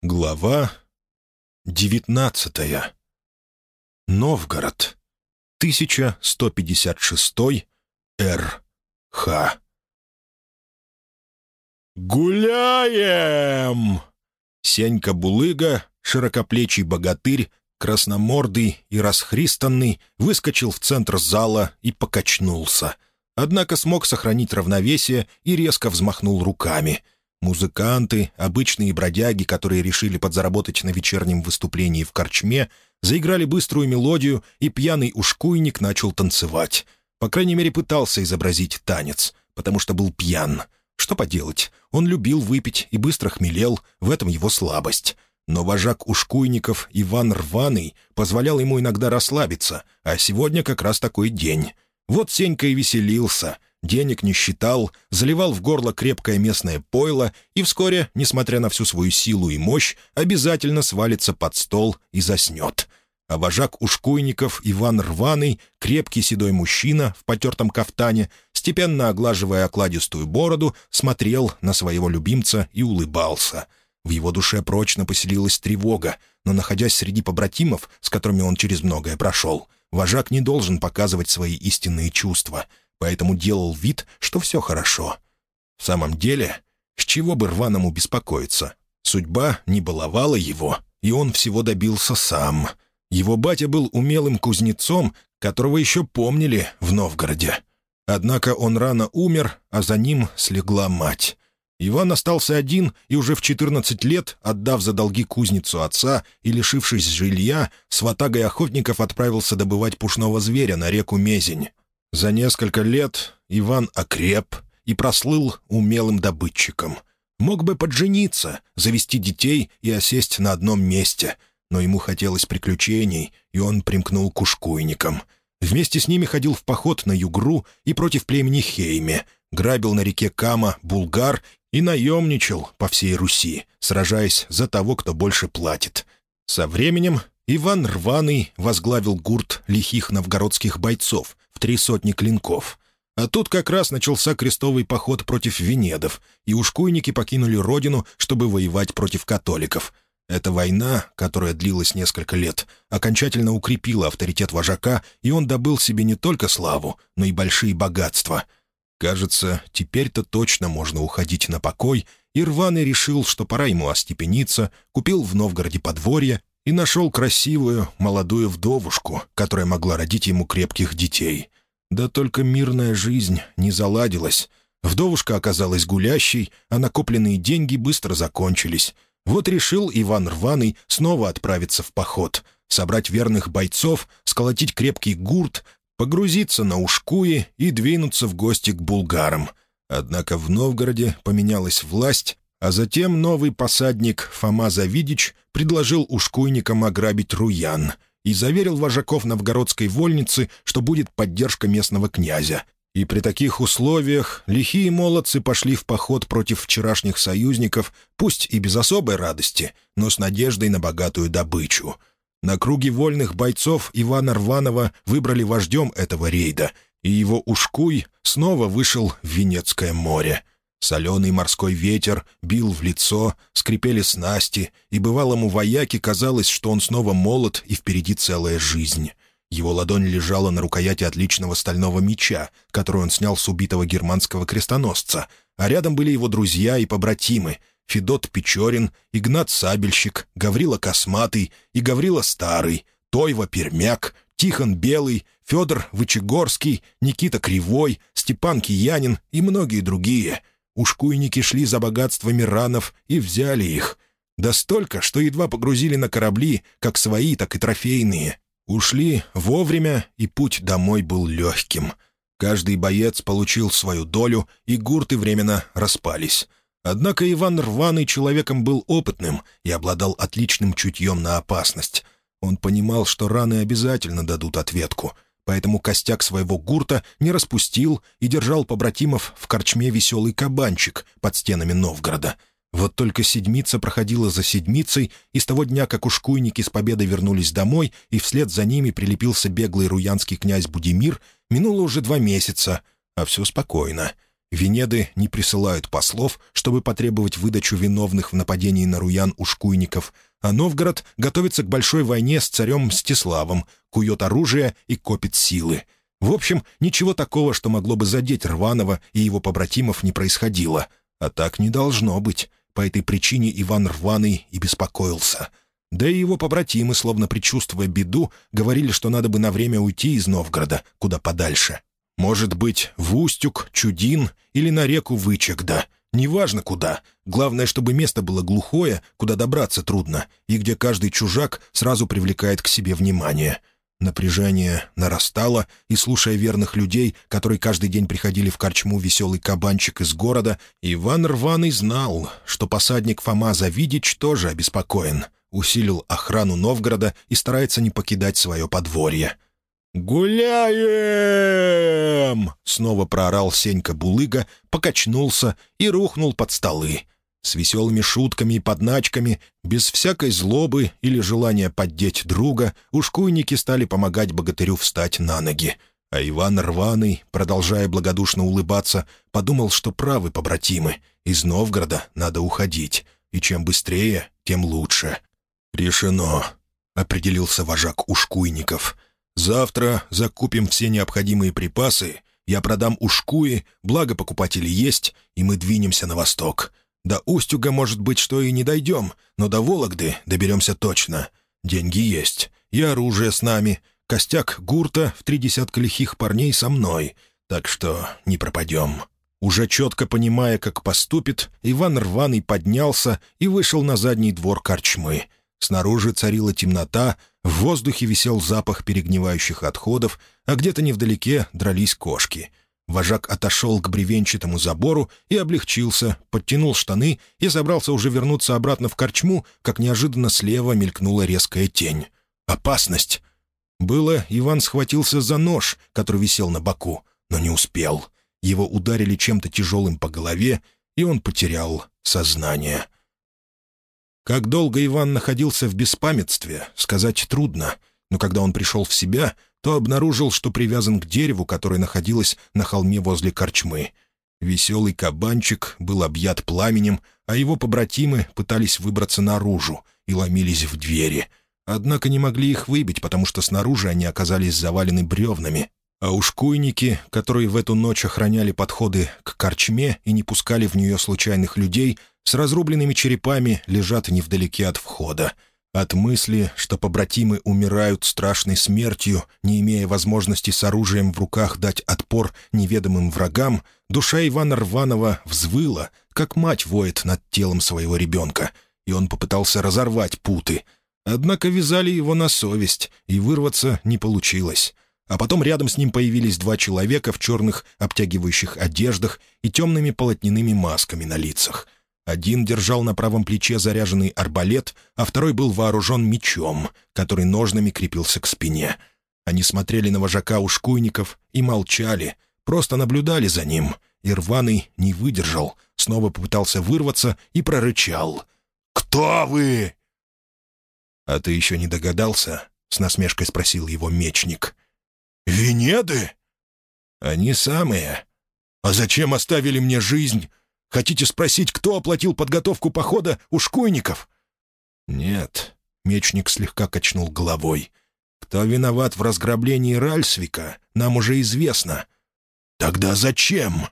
Глава девятнадцатая. Новгород. 1156 Р.Х. «Гуляем!» Сенька Булыга, широкоплечий богатырь, красномордый и расхристанный, выскочил в центр зала и покачнулся. Однако смог сохранить равновесие и резко взмахнул руками — Музыканты, обычные бродяги, которые решили подзаработать на вечернем выступлении в корчме, заиграли быструю мелодию, и пьяный ушкуйник начал танцевать. По крайней мере, пытался изобразить танец, потому что был пьян. Что поделать, он любил выпить и быстро хмелел, в этом его слабость. Но вожак ушкуйников Иван Рваный позволял ему иногда расслабиться, а сегодня как раз такой день. Вот Сенька и веселился — денег не считал, заливал в горло крепкое местное пойло и вскоре, несмотря на всю свою силу и мощь, обязательно свалится под стол и заснет. А вожак ушкуйников Иван Рваный, крепкий седой мужчина в потертом кафтане, степенно оглаживая окладистую бороду, смотрел на своего любимца и улыбался. В его душе прочно поселилась тревога, но, находясь среди побратимов, с которыми он через многое прошел, вожак не должен показывать свои истинные чувства — поэтому делал вид, что все хорошо. В самом деле, с чего бы рваному беспокоиться? Судьба не баловала его, и он всего добился сам. Его батя был умелым кузнецом, которого еще помнили в Новгороде. Однако он рано умер, а за ним слегла мать. Иван остался один и уже в 14 лет, отдав за долги кузницу отца и лишившись жилья, с ватагой охотников отправился добывать пушного зверя на реку Мезень. За несколько лет Иван окреп и прослыл умелым добытчиком. Мог бы поджениться, завести детей и осесть на одном месте, но ему хотелось приключений, и он примкнул к ушкуйникам. Вместе с ними ходил в поход на Югру и против племени Хейме, грабил на реке Кама булгар и наемничал по всей Руси, сражаясь за того, кто больше платит. Со временем Иван Рваный возглавил гурт лихих новгородских бойцов, три сотни клинков. А тут как раз начался крестовый поход против венедов, и ушкуйники покинули родину, чтобы воевать против католиков. Эта война, которая длилась несколько лет, окончательно укрепила авторитет вожака, и он добыл себе не только славу, но и большие богатства. Кажется, теперь-то точно можно уходить на покой, и Рваный решил, что пора ему остепениться, купил в Новгороде подворье и нашел красивую, молодую вдовушку, которая могла родить ему крепких детей. Да только мирная жизнь не заладилась. Вдовушка оказалась гулящей, а накопленные деньги быстро закончились. Вот решил Иван Рваный снова отправиться в поход, собрать верных бойцов, сколотить крепкий гурт, погрузиться на ушкуи и двинуться в гости к булгарам. Однако в Новгороде поменялась власть, а затем новый посадник Фома Завидич предложил ушкуйникам ограбить Руян и заверил вожаков новгородской вольницы, что будет поддержка местного князя. И при таких условиях лихие молодцы пошли в поход против вчерашних союзников, пусть и без особой радости, но с надеждой на богатую добычу. На круге вольных бойцов Ивана Рванова выбрали вождем этого рейда, и его ушкуй снова вышел в Венецкое море — Соленый морской ветер бил в лицо, скрипели снасти, и бывалому вояке казалось, что он снова молод и впереди целая жизнь. Его ладонь лежала на рукояти отличного стального меча, который он снял с убитого германского крестоносца, а рядом были его друзья и побратимы — Федот Печорин, Игнат Сабельщик, Гаврила Косматый и Гаврила Старый, Тойва Пермяк, Тихон Белый, Федор Вычегорский, Никита Кривой, Степан Киянин и многие другие — Ушкуйники шли за богатствами ранов и взяли их. Да столько, что едва погрузили на корабли, как свои, так и трофейные. Ушли вовремя, и путь домой был легким. Каждый боец получил свою долю, и гурты временно распались. Однако Иван Рваный человеком был опытным и обладал отличным чутьем на опасность. Он понимал, что раны обязательно дадут ответку — поэтому костяк своего гурта не распустил и держал побратимов в корчме «Веселый кабанчик» под стенами Новгорода. Вот только седмица проходила за седмицей, и с того дня, как ушкуйники с победой вернулись домой, и вслед за ними прилепился беглый руянский князь Будимир, минуло уже два месяца, а все спокойно. Венеды не присылают послов, чтобы потребовать выдачу виновных в нападении на руян ушкуйников, а Новгород готовится к большой войне с царем Мстиславом, кует оружие и копит силы. В общем, ничего такого, что могло бы задеть Рванова и его побратимов, не происходило. А так не должно быть. По этой причине Иван Рваный и беспокоился. Да и его побратимы, словно предчувствуя беду, говорили, что надо бы на время уйти из Новгорода, куда подальше. Может быть, в Устюг, Чудин или на реку Вычегда. Неважно куда. Главное, чтобы место было глухое, куда добраться трудно, и где каждый чужак сразу привлекает к себе внимание. Напряжение нарастало, и, слушая верных людей, которые каждый день приходили в корчму «Веселый кабанчик» из города, Иван Рваный знал, что посадник Фома Завидич тоже обеспокоен, усилил охрану Новгорода и старается не покидать свое подворье. «Гуляем!» — снова проорал Сенька Булыга, покачнулся и рухнул под столы. С веселыми шутками и подначками, без всякой злобы или желания поддеть друга, ушкуйники стали помогать богатырю встать на ноги. А Иван Рваный, продолжая благодушно улыбаться, подумал, что правы побратимы. Из Новгорода надо уходить, и чем быстрее, тем лучше. «Решено», — определился вожак ушкуйников. «Завтра закупим все необходимые припасы, я продам ушкуи, благо покупатели есть, и мы двинемся на восток. До Устюга, может быть, что и не дойдем, но до Вологды доберемся точно. Деньги есть, и оружие с нами, костяк гурта в три десятка лихих парней со мной, так что не пропадем». Уже четко понимая, как поступит, Иван Рваный поднялся и вышел на задний двор корчмы. Снаружи царила темнота, в воздухе висел запах перегнивающих отходов, а где-то невдалеке дрались кошки — Вожак отошел к бревенчатому забору и облегчился, подтянул штаны и собрался уже вернуться обратно в корчму, как неожиданно слева мелькнула резкая тень. «Опасность!» Было, Иван схватился за нож, который висел на боку, но не успел. Его ударили чем-то тяжелым по голове, и он потерял сознание. Как долго Иван находился в беспамятстве, сказать трудно, но когда он пришел в себя — то обнаружил, что привязан к дереву, которое находилось на холме возле корчмы. Веселый кабанчик был объят пламенем, а его побратимы пытались выбраться наружу и ломились в двери. Однако не могли их выбить, потому что снаружи они оказались завалены бревнами, а ушкуйники, которые в эту ночь охраняли подходы к корчме и не пускали в нее случайных людей, с разрубленными черепами лежат невдалеке от входа — от мысли, что побратимы умирают страшной смертью, не имея возможности с оружием в руках дать отпор неведомым врагам, душа Ивана Рванова взвыла, как мать воет над телом своего ребенка, и он попытался разорвать путы. Однако вязали его на совесть, и вырваться не получилось. А потом рядом с ним появились два человека в черных обтягивающих одеждах и темными полотняными масками на лицах — один держал на правом плече заряженный арбалет, а второй был вооружен мечом, который ножнами крепился к спине. Они смотрели на вожака ушкуйников и молчали, просто наблюдали за ним. И рваный не выдержал, снова попытался вырваться и прорычал. «Кто вы?» «А ты еще не догадался?» — с насмешкой спросил его мечник. «Венеды?» «Они самые. А зачем оставили мне жизнь Хотите спросить, кто оплатил подготовку похода у шкуйников?» «Нет», — мечник слегка качнул головой. «Кто виноват в разграблении Ральсвика, нам уже известно». «Тогда зачем?»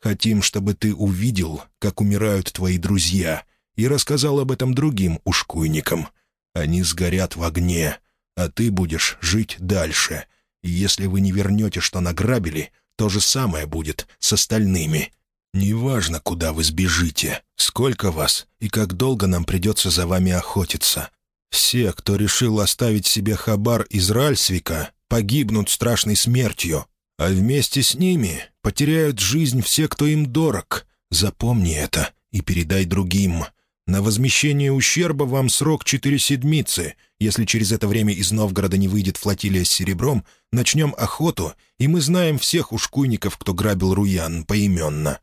«Хотим, чтобы ты увидел, как умирают твои друзья, и рассказал об этом другим ушкуйникам. Они сгорят в огне, а ты будешь жить дальше. Если вы не вернете, что награбили, то же самое будет с остальными». «Неважно, куда вы сбежите, сколько вас и как долго нам придется за вами охотиться. Все, кто решил оставить себе хабар из Ральсвика, погибнут страшной смертью, а вместе с ними потеряют жизнь все, кто им дорог. Запомни это и передай другим. На возмещение ущерба вам срок четыре седмицы. Если через это время из Новгорода не выйдет флотилия с серебром, начнем охоту, и мы знаем всех ушкуйников, кто грабил Руян, поименно».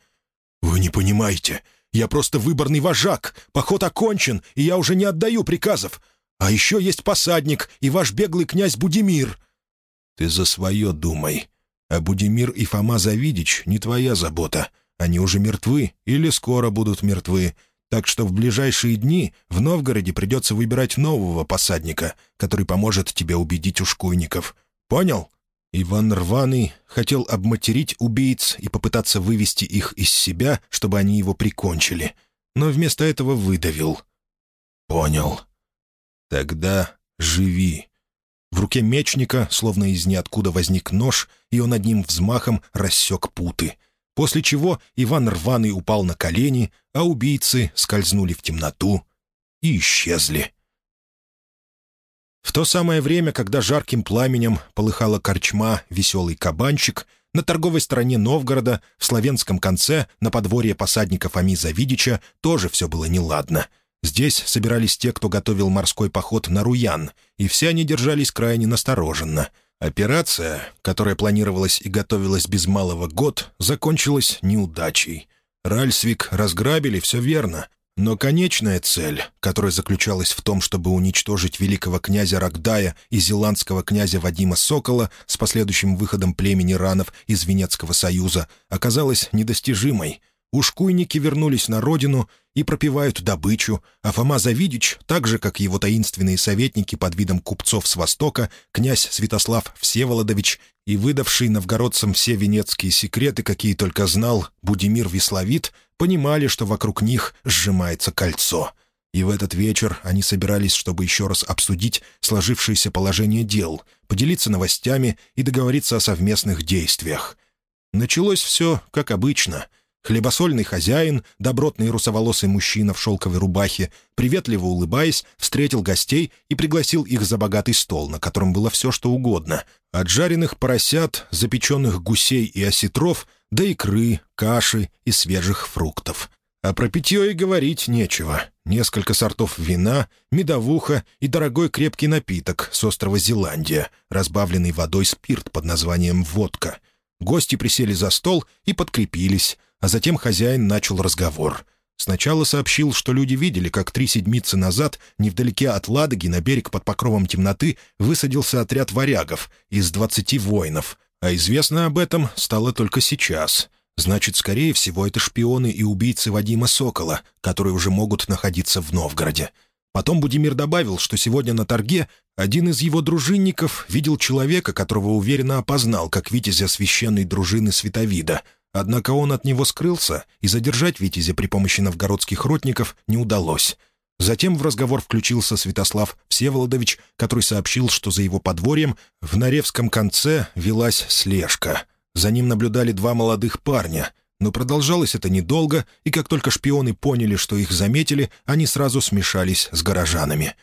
«Вы не понимаете. Я просто выборный вожак. Поход окончен, и я уже не отдаю приказов. А еще есть посадник и ваш беглый князь Будимир». «Ты за свое думай. А Будимир и Фома Завидич не твоя забота. Они уже мертвы или скоро будут мертвы. Так что в ближайшие дни в Новгороде придется выбирать нового посадника, который поможет тебе убедить ушкуйников. Понял?» Иван Рваный хотел обматерить убийц и попытаться вывести их из себя, чтобы они его прикончили, но вместо этого выдавил. «Понял. Тогда живи». В руке мечника, словно из ниоткуда возник нож, и он одним взмахом рассек путы. После чего Иван Рваный упал на колени, а убийцы скользнули в темноту и исчезли. В то самое время, когда жарким пламенем полыхала корчма «Веселый кабанчик», на торговой стороне Новгорода, в славянском конце, на подворье посадника Фоми Завидича, тоже все было неладно. Здесь собирались те, кто готовил морской поход на Руян, и все они держались крайне настороженно. Операция, которая планировалась и готовилась без малого год, закончилась неудачей. Ральсвик разграбили, все верно, но конечная цель, которая заключалась в том, чтобы уничтожить великого князя Рогдая и зеландского князя Вадима Сокола с последующим выходом племени ранов из Венецкого союза, оказалась недостижимой. Ушкуйники вернулись на родину и пропивают добычу, а Фома Завидич, так же, как его таинственные советники под видом купцов с Востока, князь Святослав Всеволодович и выдавший новгородцам все венецкие секреты, какие только знал Будимир Весловит, понимали, что вокруг них сжимается кольцо. И в этот вечер они собирались, чтобы еще раз обсудить сложившееся положение дел, поделиться новостями и договориться о совместных действиях. Началось все как обычно — Хлебосольный хозяин, добротный русоволосый мужчина в шелковой рубахе, приветливо улыбаясь, встретил гостей и пригласил их за богатый стол, на котором было все, что угодно. От жареных поросят, запеченных гусей и осетров до икры, каши и свежих фруктов. А про питье и говорить нечего. Несколько сортов вина, медовуха и дорогой крепкий напиток с острова Зеландия, разбавленный водой спирт под названием «водка». Гости присели за стол и подкрепились, а затем хозяин начал разговор. Сначала сообщил, что люди видели, как три седмицы назад, невдалеке от Ладоги, на берег под покровом темноты, высадился отряд варягов из двадцати воинов, а известно об этом стало только сейчас. Значит, скорее всего, это шпионы и убийцы Вадима Сокола, которые уже могут находиться в Новгороде. Потом Будимир добавил, что сегодня на торге один из его дружинников видел человека, которого уверенно опознал, как витязя священной дружины Световида — Однако он от него скрылся, и задержать Витязя при помощи новгородских ротников не удалось. Затем в разговор включился Святослав Всеволодович, который сообщил, что за его подворьем в Наревском конце велась слежка. За ним наблюдали два молодых парня, но продолжалось это недолго, и как только шпионы поняли, что их заметили, они сразу смешались с горожанами.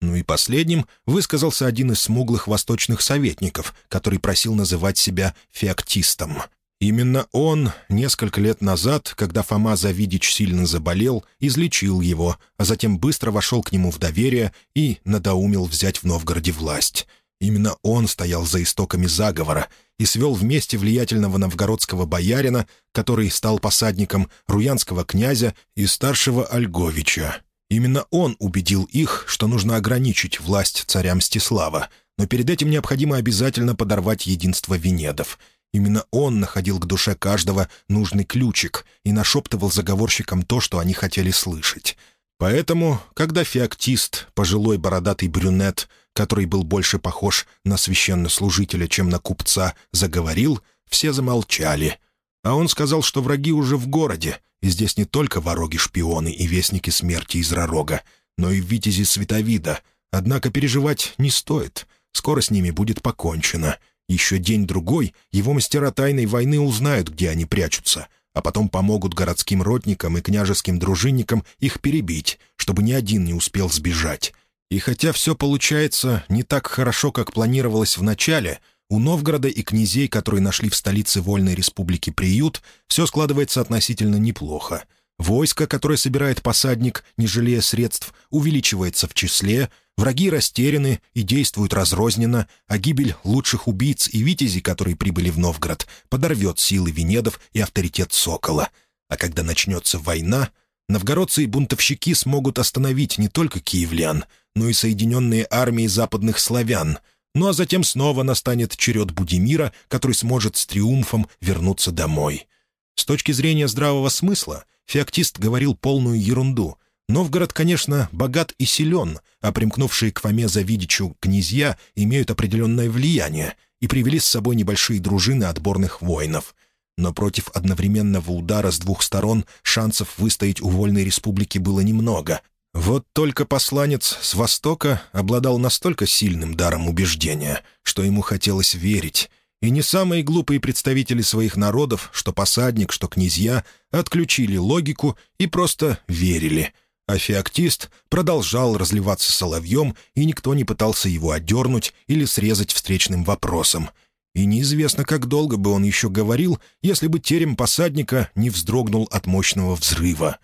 Ну и последним высказался один из смуглых восточных советников, который просил называть себя феоктистом — Именно он несколько лет назад, когда Фома Завидич сильно заболел, излечил его, а затем быстро вошел к нему в доверие и надоумил взять в Новгороде власть. Именно он стоял за истоками заговора и свел вместе влиятельного новгородского боярина, который стал посадником руянского князя и старшего Ольговича. Именно он убедил их, что нужно ограничить власть царя Мстислава, но перед этим необходимо обязательно подорвать единство Венедов — Именно он находил к душе каждого нужный ключик и нашептывал заговорщикам то, что они хотели слышать. Поэтому, когда феоктист, пожилой бородатый брюнет, который был больше похож на священнослужителя, чем на купца, заговорил, все замолчали. А он сказал, что враги уже в городе, и здесь не только вороги-шпионы и вестники смерти из Ророга, но и витязи Световида. Однако переживать не стоит, скоро с ними будет покончено — еще день-другой его мастера тайной войны узнают, где они прячутся, а потом помогут городским ротникам и княжеским дружинникам их перебить, чтобы ни один не успел сбежать. И хотя все получается не так хорошо, как планировалось в начале, у Новгорода и князей, которые нашли в столице Вольной Республики приют, все складывается относительно неплохо. Войско, которое собирает посадник, не жалея средств, увеличивается в числе — Враги растеряны и действуют разрозненно, а гибель лучших убийц и витязей, которые прибыли в Новгород, подорвет силы Венедов и авторитет Сокола. А когда начнется война, новгородцы и бунтовщики смогут остановить не только киевлян, но и соединенные армии западных славян. Ну а затем снова настанет черед Будимира, который сможет с триумфом вернуться домой. С точки зрения здравого смысла, феоктист говорил полную ерунду. Новгород, конечно, богат и силен, а примкнувшие к Фоме Завидичу князья имеют определенное влияние и привели с собой небольшие дружины отборных воинов. Но против одновременного удара с двух сторон шансов выстоять у Вольной Республики было немного. Вот только посланец с Востока обладал настолько сильным даром убеждения, что ему хотелось верить — и не самые глупые представители своих народов, что посадник, что князья, отключили логику и просто верили. А феоктист продолжал разливаться соловьем, и никто не пытался его отдернуть или срезать встречным вопросом. И неизвестно, как долго бы он еще говорил, если бы терем посадника не вздрогнул от мощного взрыва.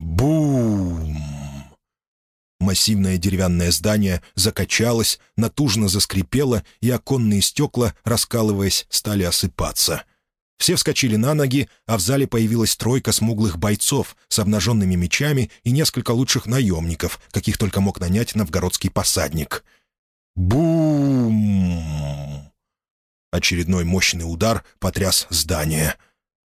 Бум! Массивное деревянное здание закачалось, натужно заскрипело, и оконные стекла, раскалываясь, стали осыпаться. Все вскочили на ноги, а в зале появилась тройка смуглых бойцов с обнаженными мечами и несколько лучших наемников, каких только мог нанять новгородский посадник. Бум! Очередной мощный удар потряс здание.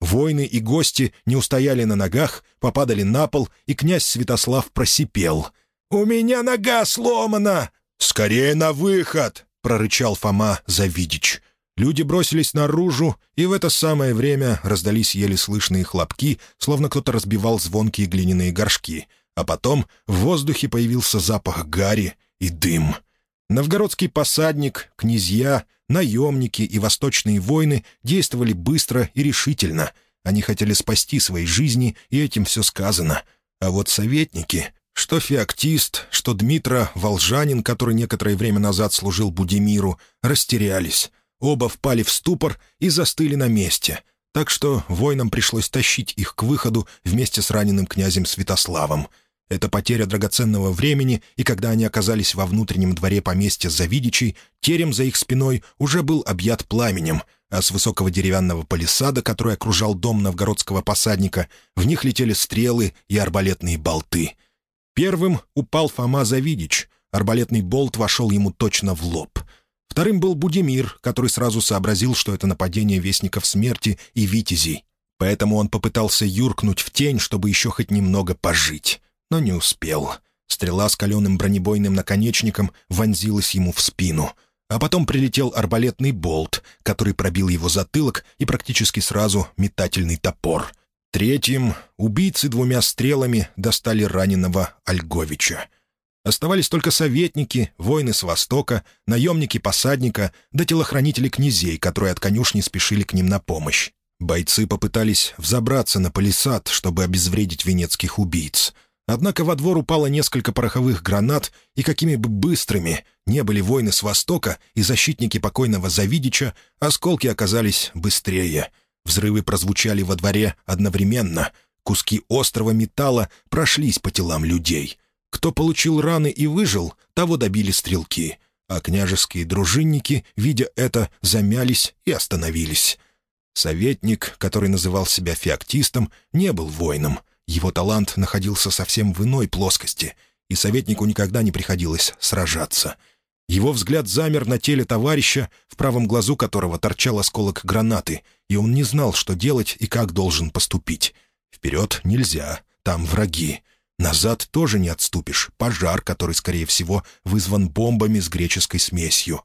Воины и гости не устояли на ногах, попадали на пол, и князь Святослав просипел — «У меня нога сломана!» «Скорее на выход!» — прорычал Фома Завидич. Люди бросились наружу, и в это самое время раздались еле слышные хлопки, словно кто-то разбивал звонкие глиняные горшки. А потом в воздухе появился запах гари и дым. Новгородский посадник, князья, наемники и восточные воины действовали быстро и решительно. Они хотели спасти свои жизни, и этим все сказано. А вот советники что феоктист, что Дмитро Волжанин, который некоторое время назад служил Будимиру, растерялись. Оба впали в ступор и застыли на месте. Так что воинам пришлось тащить их к выходу вместе с раненым князем Святославом. Это потеря драгоценного времени, и когда они оказались во внутреннем дворе поместья Завидичей, терем за их спиной уже был объят пламенем, а с высокого деревянного палисада, который окружал дом новгородского посадника, в них летели стрелы и арбалетные болты — Первым упал Фома Завидич. Арбалетный болт вошел ему точно в лоб. Вторым был Будимир, который сразу сообразил, что это нападение вестников смерти и витязей. Поэтому он попытался юркнуть в тень, чтобы еще хоть немного пожить. Но не успел. Стрела с каленым бронебойным наконечником вонзилась ему в спину. А потом прилетел арбалетный болт, который пробил его затылок и практически сразу метательный топор — Третьим убийцы двумя стрелами достали раненого Ольговича. Оставались только советники, воины с востока, наемники посадника да телохранители князей, которые от конюшни спешили к ним на помощь. Бойцы попытались взобраться на палисад, чтобы обезвредить венецких убийц. Однако во двор упало несколько пороховых гранат, и какими бы быстрыми не были воины с востока и защитники покойного Завидича, осколки оказались быстрее — Взрывы прозвучали во дворе одновременно. Куски острого металла прошлись по телам людей. Кто получил раны и выжил, того добили стрелки. А княжеские дружинники, видя это, замялись и остановились. Советник, который называл себя феоктистом, не был воином. Его талант находился совсем в иной плоскости, и советнику никогда не приходилось сражаться — его взгляд замер на теле товарища, в правом глазу которого торчал осколок гранаты, и он не знал, что делать и как должен поступить. Вперед нельзя, там враги. Назад тоже не отступишь, пожар, который, скорее всего, вызван бомбами с греческой смесью.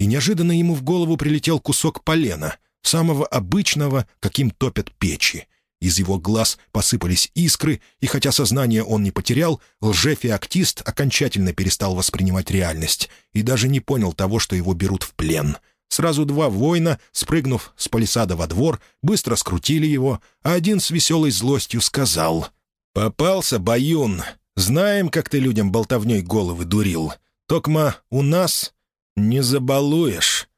И неожиданно ему в голову прилетел кусок полена, самого обычного, каким топят печи. Из его глаз посыпались искры, и хотя сознание он не потерял, лжефеоктист окончательно перестал воспринимать реальность и даже не понял того, что его берут в плен. Сразу два воина, спрыгнув с палисада во двор, быстро скрутили его, а один с веселой злостью сказал «Попался, Баюн! Знаем, как ты людям болтовней головы дурил. Токма у нас не забалуешь».